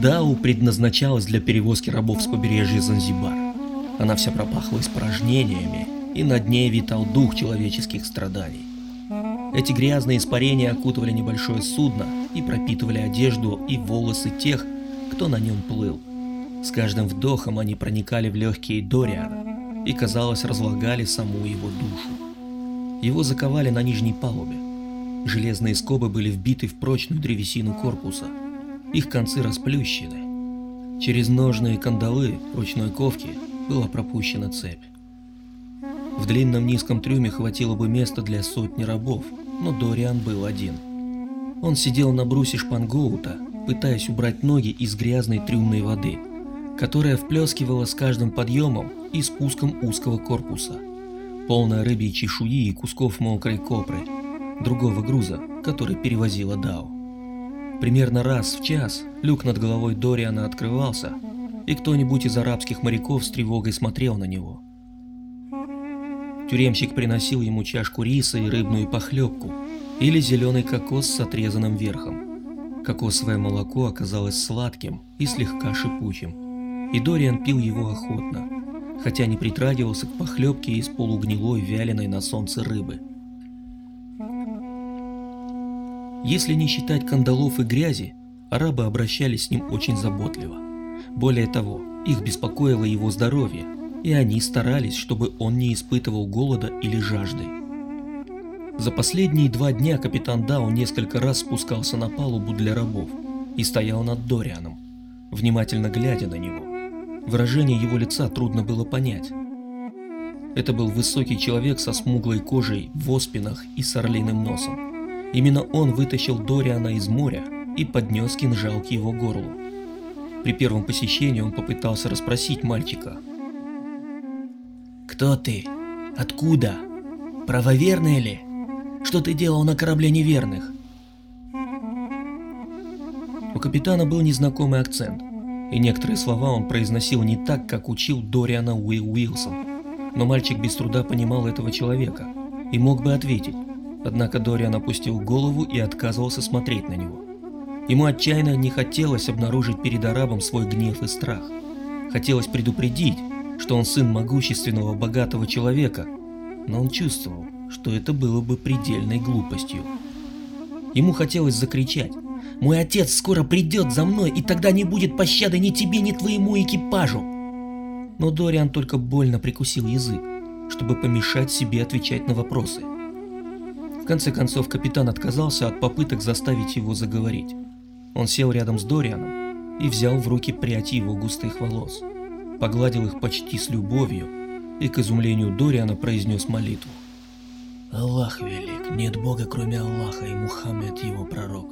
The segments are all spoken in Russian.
Дау предназначалась для перевозки рабов с побережья Занзибар. Она вся пропахла испражнениями, и над ней витал дух человеческих страданий. Эти грязные испарения окутывали небольшое судно и пропитывали одежду и волосы тех, кто на нем плыл. С каждым вдохом они проникали в легкие Дориана и, казалось, разлагали саму его душу. Его заковали на нижней палубе. Железные скобы были вбиты в прочную древесину корпуса. Их концы расплющены. Через ножные кандалы ручной ковки была пропущена цепь. В длинном низком трюме хватило бы места для сотни рабов, но Дориан был один. Он сидел на брусе шпангоута, пытаясь убрать ноги из грязной трюмной воды, которая вплескивала с каждым подъемом и спуском узкого корпуса, полная рыбьей чешуи и кусков мокрой копры, другого груза, который перевозила Дау. Примерно раз в час люк над головой Дориана открывался, и кто-нибудь из арабских моряков с тревогой смотрел на него. Тюремщик приносил ему чашку риса и рыбную похлебку, или зеленый кокос с отрезанным верхом. Кокосовое молоко оказалось сладким и слегка шипучим, и Дориан пил его охотно, хотя не притрагивался к похлебке из полугнилой вяленой на солнце рыбы. Если не считать кандалов и грязи, арабы обращались с ним очень заботливо. Более того, их беспокоило его здоровье, и они старались, чтобы он не испытывал голода или жажды. За последние два дня капитан Дау несколько раз спускался на палубу для рабов и стоял над Дорианом, внимательно глядя на него. Выражение его лица трудно было понять. Это был высокий человек со смуглой кожей в оспинах и с орлиным носом. Именно он вытащил Дориана из моря и поднес кинжал к его горлу. При первом посещении он попытался расспросить мальчика. «Кто ты? Откуда? Правоверный ли? Что ты делал на корабле неверных?» У капитана был незнакомый акцент, и некоторые слова он произносил не так, как учил Дориана Уилл Уилсон. Но мальчик без труда понимал этого человека и мог бы ответить. Однако Дориан опустил голову и отказывался смотреть на него. Ему отчаянно не хотелось обнаружить перед арабом свой гнев и страх. Хотелось предупредить, что он сын могущественного богатого человека, но он чувствовал, что это было бы предельной глупостью. Ему хотелось закричать «Мой отец скоро придет за мной, и тогда не будет пощады ни тебе, ни твоему экипажу!» Но Дориан только больно прикусил язык, чтобы помешать себе отвечать на вопросы конце концов капитан отказался от попыток заставить его заговорить. Он сел рядом с Дорианом и взял в руки прядь его густых волос, погладил их почти с любовью и к изумлению Дориана произнес молитву. «Аллах велик, нет Бога кроме Аллаха и Мухаммед его пророк».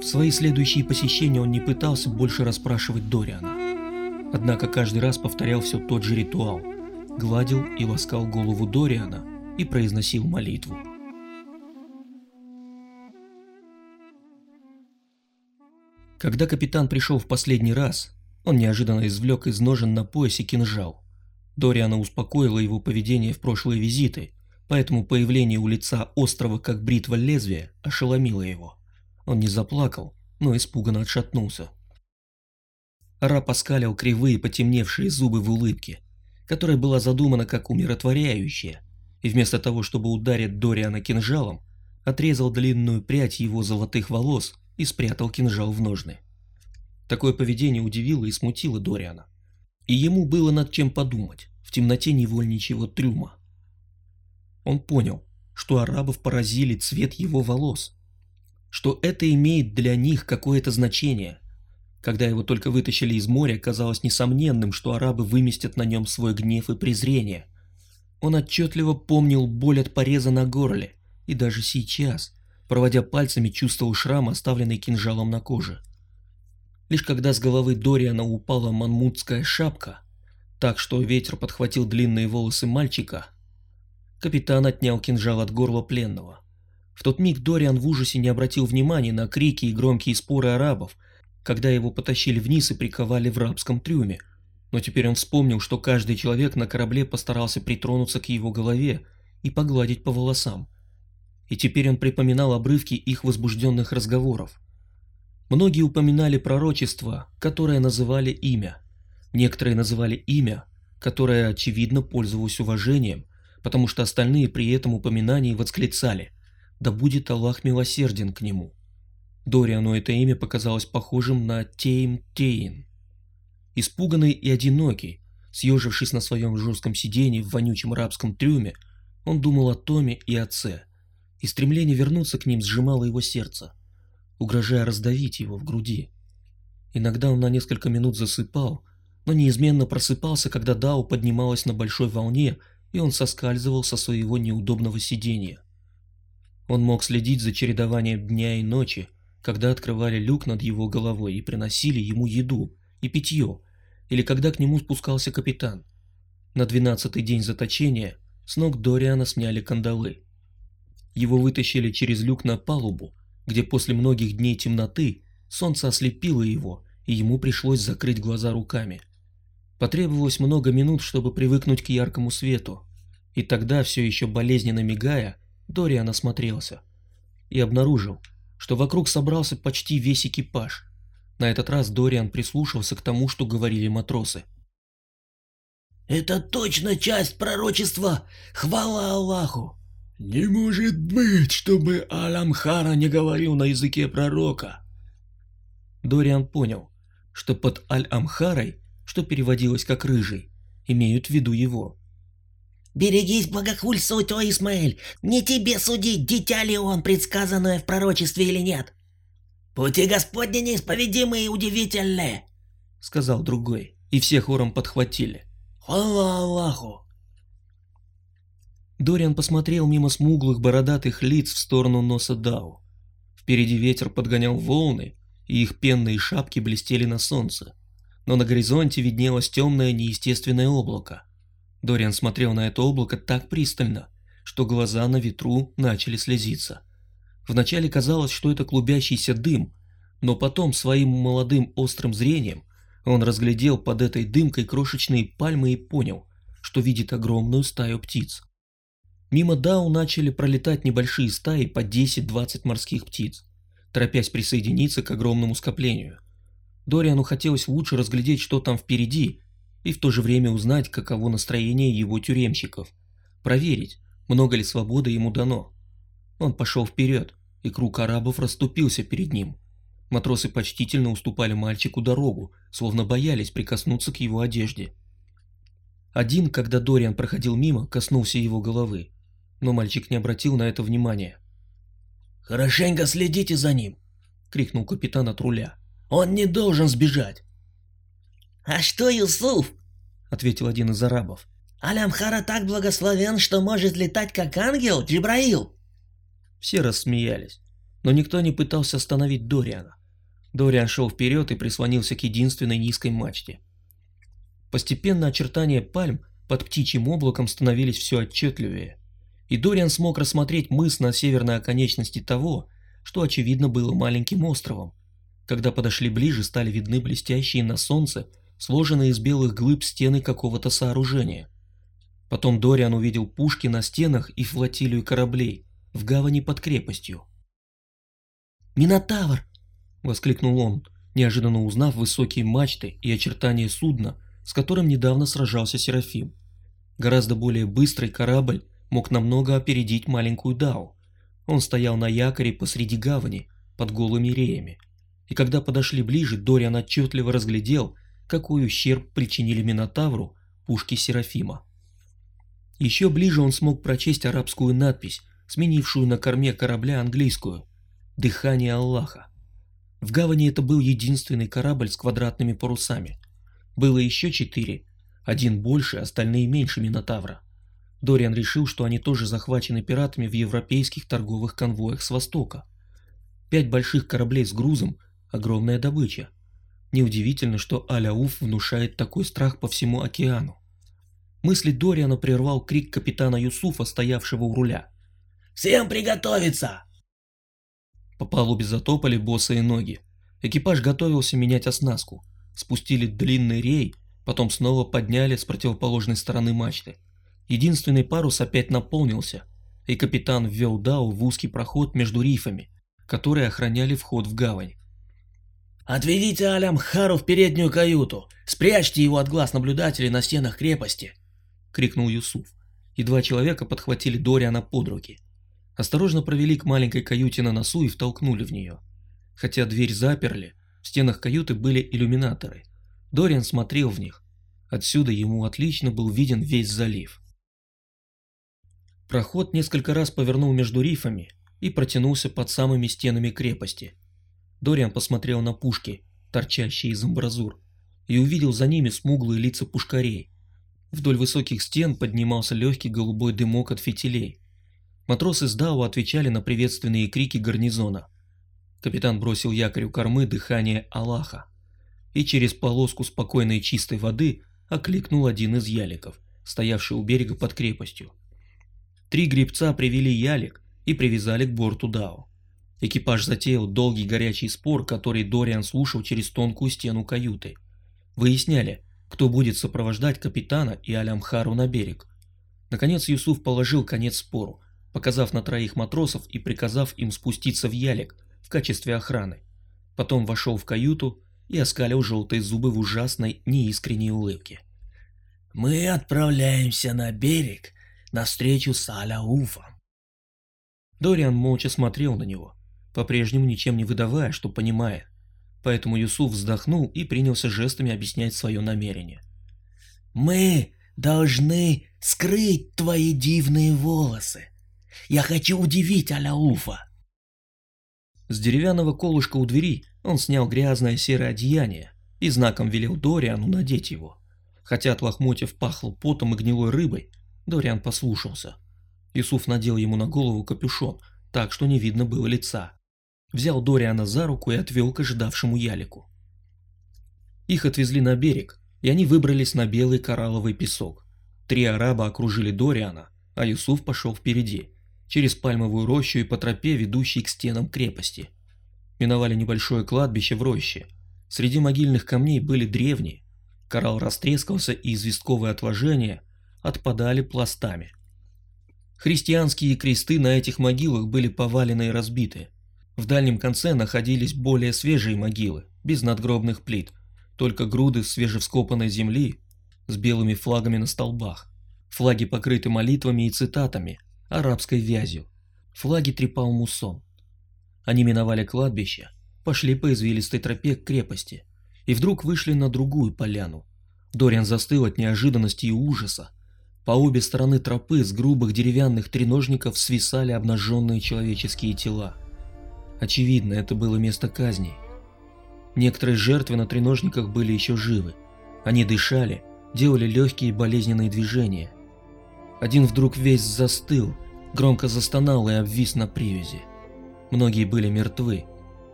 В свои следующие посещения он не пытался больше расспрашивать Дориана. Однако каждый раз повторял все тот же ритуал. Гладил и ласкал голову Дориана и произносил молитву. Когда капитан пришел в последний раз, он неожиданно извлек из ножен на поясе кинжал. Дориана успокоила его поведение в прошлые визиты, поэтому появление у лица острого как бритва лезвия ошеломило его. Он не заплакал, но испуганно отшатнулся. Араб оскалил кривые потемневшие зубы в улыбке, которая была задумана как умиротворяющая, и вместо того, чтобы ударить Дориана кинжалом, отрезал длинную прядь его золотых волос и спрятал кинжал в ножны. Такое поведение удивило и смутило Дориана. И ему было над чем подумать в темноте невольничьего трюма. Он понял, что арабов поразили цвет его волос, что это имеет для них какое-то значение. Когда его только вытащили из моря, казалось несомненным, что арабы выместят на нем свой гнев и презрение – он отчетливо помнил боль от пореза на горле, и даже сейчас, проводя пальцами, чувствовал шрам, оставленный кинжалом на коже. Лишь когда с головы Дориана упала манмутская шапка, так что ветер подхватил длинные волосы мальчика, капитан отнял кинжал от горла пленного. В тот миг Дориан в ужасе не обратил внимания на крики и громкие споры арабов, когда его потащили вниз и приковали в рабском трюме, но теперь он вспомнил, что каждый человек на корабле постарался притронуться к его голове и погладить по волосам. И теперь он припоминал обрывки их возбужденных разговоров. Многие упоминали пророчество, которое называли имя. Некоторые называли имя, которое, очевидно, пользовалось уважением, потому что остальные при этом упоминании восклицали «Да будет Аллах милосерден к нему». Дориану это имя показалось похожим на Тейм-Тейн. Испуганный и одинокий, съежившись на своем жестком сиденье в вонючем рабском трюме, он думал о Томе и отце, и стремление вернуться к ним сжимало его сердце, угрожая раздавить его в груди. Иногда он на несколько минут засыпал, но неизменно просыпался, когда Дау поднималась на большой волне, и он соскальзывал со своего неудобного сиденья. Он мог следить за чередованием дня и ночи, когда открывали люк над его головой и приносили ему еду и питье, или когда к нему спускался капитан. На двенадцатый день заточения с ног Дориана сняли кандалы. Его вытащили через люк на палубу, где после многих дней темноты солнце ослепило его, и ему пришлось закрыть глаза руками. Потребовалось много минут, чтобы привыкнуть к яркому свету, и тогда, все еще болезненно мигая, Дориан осмотрелся и обнаружил, что вокруг собрался почти весь экипаж. На этот раз Дориан прислушался к тому, что говорили матросы. «Это точно часть пророчества! Хвала Аллаху!» «Не может быть, чтобы Аламхара не говорил на языке пророка!» Дориан понял, что под Аль-Амхарой, что переводилось как «рыжий», имеют в виду его. «Берегись богохульствовать, о Исмаэль! Не тебе судить, дитя ли он, предсказанное в пророчестве или нет!» «Пути Господни неисповедимые и удивительные!» — сказал другой, и все хором подхватили. «Хвала Аллаху!» Дориан посмотрел мимо смуглых бородатых лиц в сторону носа Дау. Впереди ветер подгонял волны, и их пенные шапки блестели на солнце. Но на горизонте виднелось темное неестественное облако. Дориан смотрел на это облако так пристально, что глаза на ветру начали слезиться. Вначале казалось, что это клубящийся дым, но потом своим молодым острым зрением он разглядел под этой дымкой крошечные пальмы и понял, что видит огромную стаю птиц. Мимо Дау начали пролетать небольшие стаи по 10-20 морских птиц, торопясь присоединиться к огромному скоплению. Дориану хотелось лучше разглядеть, что там впереди, и в то же время узнать, каково настроение его тюремщиков. Проверить, много ли свободы ему дано. Он пошел вперед, и круг арабов расступился перед ним. Матросы почтительно уступали мальчику дорогу, словно боялись прикоснуться к его одежде. Один, когда Дориан проходил мимо, коснулся его головы, но мальчик не обратил на это внимания. «Хорошенько следите за ним!» — крикнул капитан от руля. «Он не должен сбежать!» «А что Юсуф?» — ответил один из арабов. «Алямхара так благословен, что может летать как ангел, Джибраил!» Все рассмеялись, но никто не пытался остановить Дориана. Дориан шел вперед и прислонился к единственной низкой мачте. Постепенно очертания пальм под птичьим облаком становились все отчетливее, и Дориан смог рассмотреть мыс на северной оконечности того, что очевидно было маленьким островом. Когда подошли ближе, стали видны блестящие на солнце сложенные из белых глыб стены какого-то сооружения. Потом Дориан увидел пушки на стенах и флотилию кораблей в гавани под крепостью. «Минотавр!» — воскликнул он, неожиданно узнав высокие мачты и очертания судна, с которым недавно сражался Серафим. Гораздо более быстрый корабль мог намного опередить маленькую Дау. Он стоял на якоре посреди гавани, под голыми реями. И когда подошли ближе, Дориан отчетливо разглядел, какой ущерб причинили Минотавру пушки Серафима. Еще ближе он смог прочесть арабскую надпись, сменившую на корме корабля английскую «Дыхание Аллаха». В гавани это был единственный корабль с квадратными парусами. Было еще четыре, один больше, остальные меньше Минотавра. Дориан решил, что они тоже захвачены пиратами в европейских торговых конвоях с востока. Пять больших кораблей с грузом – огромная добыча – Неудивительно, что Аляуф внушает такой страх по всему океану. Мысли Дориана прервал крик капитана Юсуфа, стоявшего у руля. «Всем приготовиться!» По палубе затопали босые ноги. Экипаж готовился менять оснастку. Спустили длинный рей, потом снова подняли с противоположной стороны мачты. Единственный парус опять наполнился, и капитан ввел Дау в узкий проход между рифами, которые охраняли вход в гавань. Отведите Алямхару в переднюю каюту. Спрячьте его от глаз наблюдателей на стенах крепости!» — крикнул Юсуф. И два человека подхватили Дориана под руки. Осторожно провели к маленькой каюте на носу и втолкнули в нее. Хотя дверь заперли, в стенах каюты были иллюминаторы. Дориан смотрел в них. Отсюда ему отлично был виден весь залив. Проход несколько раз повернул между рифами и протянулся под самыми стенами крепости. Дориан посмотрел на пушки, торчащие из амбразур, и увидел за ними смуглые лица пушкарей. Вдоль высоких стен поднимался легкий голубой дымок от фитилей. Матросы с Дау отвечали на приветственные крики гарнизона. Капитан бросил якорь у кормы дыхание Аллаха и через полоску спокойной чистой воды окликнул один из яликов, стоявший у берега под крепостью. Три гребца привели ялик и привязали к борту Дау. Экипаж затеял долгий горячий спор, который Дориан слушал через тонкую стену каюты. Выясняли, кто будет сопровождать капитана и Алямхару на берег. Наконец Юсуф положил конец спору, показав на троих матросов и приказав им спуститься в ялик в качестве охраны. Потом вошел в каюту и оскалил желтые зубы в ужасной, неискренней улыбке. «Мы отправляемся на берег навстречу с Аляуфом». Дориан молча смотрел на него, по-прежнему ничем не выдавая, что понимает. Поэтому Юсуф вздохнул и принялся жестами объяснять свое намерение. «Мы должны скрыть твои дивные волосы. Я хочу удивить Аляуфа. С деревянного колышка у двери он снял грязное серое одеяние и знаком велел Дориану надеть его. Хотя от лохмотьев пахло потом и гнилой рыбой, Дориан послушался. Юсуф надел ему на голову капюшон, так что не видно было лица. Взял Дориана за руку и отвел к ожидавшему ялику. Их отвезли на берег, и они выбрались на белый коралловый песок. Три араба окружили Дориана, а Юсуф пошел впереди, через пальмовую рощу и по тропе, ведущей к стенам крепости. Миновали небольшое кладбище в роще. Среди могильных камней были древние. Коралл растрескался, и известковые отложения отпадали пластами. Христианские кресты на этих могилах были повалены и разбиты. В дальнем конце находились более свежие могилы, без надгробных плит, только груды свежевскопанной земли с белыми флагами на столбах. Флаги покрыты молитвами и цитатами, арабской вязью. Флаги трепал муссон. Они миновали кладбище, пошли по извилистой тропе к крепости и вдруг вышли на другую поляну. Дориан застыл от неожиданности и ужаса. По обе стороны тропы с грубых деревянных треножников свисали обнаженные человеческие тела. Очевидно, это было место казни. Некоторые жертвы на треножниках были еще живы. Они дышали, делали легкие болезненные движения. Один вдруг весь застыл, громко застонал и обвис на привязи. Многие были мертвы,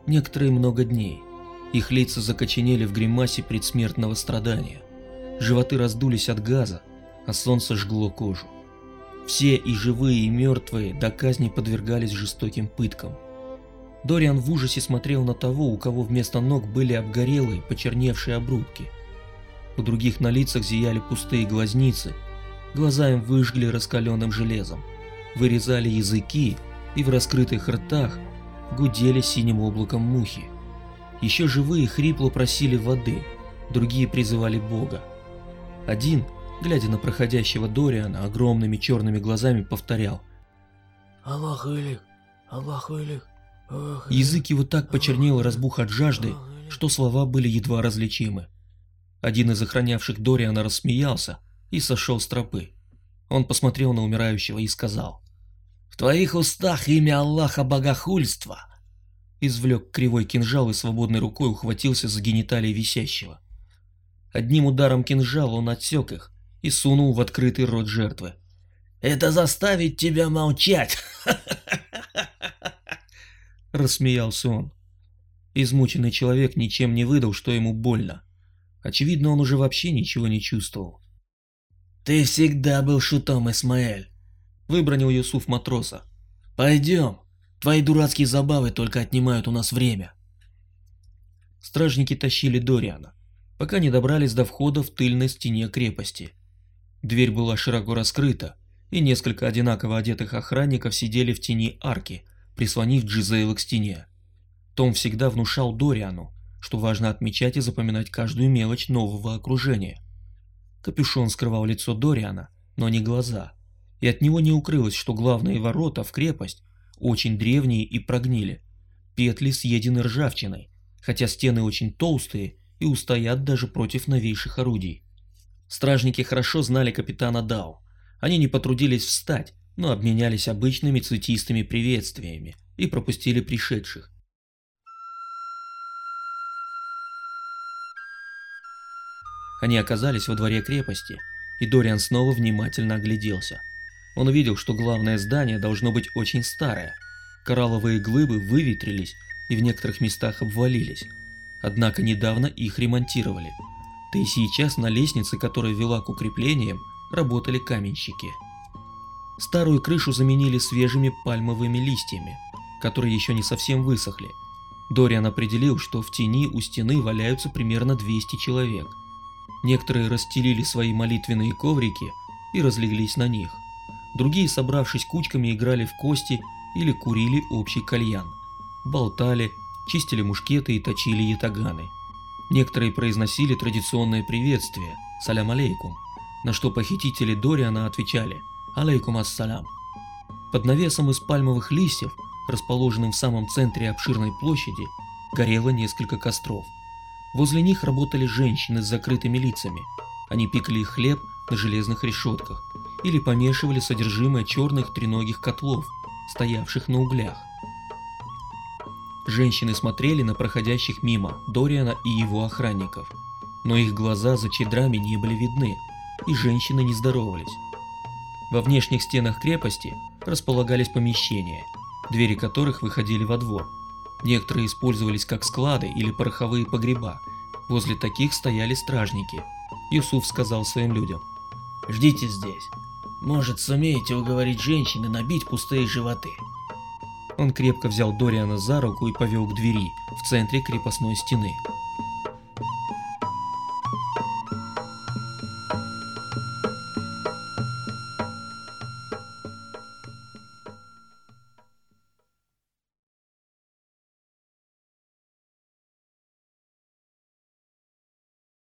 некоторые много дней. Их лица закоченели в гримасе предсмертного страдания. Животы раздулись от газа, а солнце жгло кожу. Все и живые, и мертвые до казни подвергались жестоким пыткам. Дориан в ужасе смотрел на того, у кого вместо ног были обгорелые, почерневшие обрубки. У других на лицах зияли пустые глазницы, глаза им выжгли раскаленным железом, вырезали языки, и в раскрытых ртах гудели синим облаком мухи. Еще живые хрипло просили воды, другие призывали Бога. Один, глядя на проходящего Дориана, огромными черными глазами повторял «Аллах Илик, Аллах Илик, Язык его так почернел и разбух от жажды, что слова были едва различимы. Один из охранявших Дориана рассмеялся и сошел с тропы. Он посмотрел на умирающего и сказал. «В твоих устах имя Аллаха богохульство!» Извлек кривой кинжал и свободной рукой ухватился за гениталии висящего. Одним ударом кинжала он отсек их и сунул в открытый рот жертвы. «Это заставит тебя молчать!» Рассмеялся он. Измученный человек ничем не выдал, что ему больно. Очевидно, он уже вообще ничего не чувствовал. «Ты всегда был шутом, Исмаэль!» Выбронил Юсуф матроса. «Пойдем, твои дурацкие забавы только отнимают у нас время». Стражники тащили Дориана, пока не добрались до входа в тыльной стене крепости. Дверь была широко раскрыта, и несколько одинаково одетых охранников сидели в тени арки, прислонив Джизейла к стене. Том всегда внушал Дориану, что важно отмечать и запоминать каждую мелочь нового окружения. Капюшон скрывал лицо Дориана, но не глаза, и от него не укрылось, что главные ворота в крепость очень древние и прогнили. Петли съедены ржавчиной, хотя стены очень толстые и устоят даже против новейших орудий. Стражники хорошо знали капитана Дау. Они не потрудились встать, но обменялись обычными цветистыми приветствиями и пропустили пришедших. Они оказались во дворе крепости, и Дориан снова внимательно огляделся. Он увидел, что главное здание должно быть очень старое. Коралловые глыбы выветрились и в некоторых местах обвалились. Однако недавно их ремонтировали. Да и сейчас на лестнице, которая вела к укреплениям, работали каменщики. Старую крышу заменили свежими пальмовыми листьями, которые еще не совсем высохли. Дориан определил, что в тени у стены валяются примерно 200 человек. Некоторые расстелили свои молитвенные коврики и разлеглись на них. Другие, собравшись кучками, играли в кости или курили общий кальян. Болтали, чистили мушкеты и точили ятаганы. Некоторые произносили традиционное приветствие «Салям алейкум», на что похитители Дориана отвечали «Алейкум ассалям». Под навесом из пальмовых листьев, расположенным в самом центре обширной площади, горело несколько костров. Возле них работали женщины с закрытыми лицами. Они пекли хлеб на железных решетках или помешивали содержимое черных треногих котлов, стоявших на углях. Женщины смотрели на проходящих мимо Дориана и его охранников, но их глаза за чедрами не были видны, и женщины не здоровались. Во внешних стенах крепости располагались помещения, двери которых выходили во двор. Некоторые использовались как склады или пороховые погреба. Возле таких стояли стражники. Юсуф сказал своим людям. «Ждите здесь. Может, сумеете уговорить женщины набить пустые животы». Он крепко взял Дориана за руку и повел к двери в центре крепостной стены.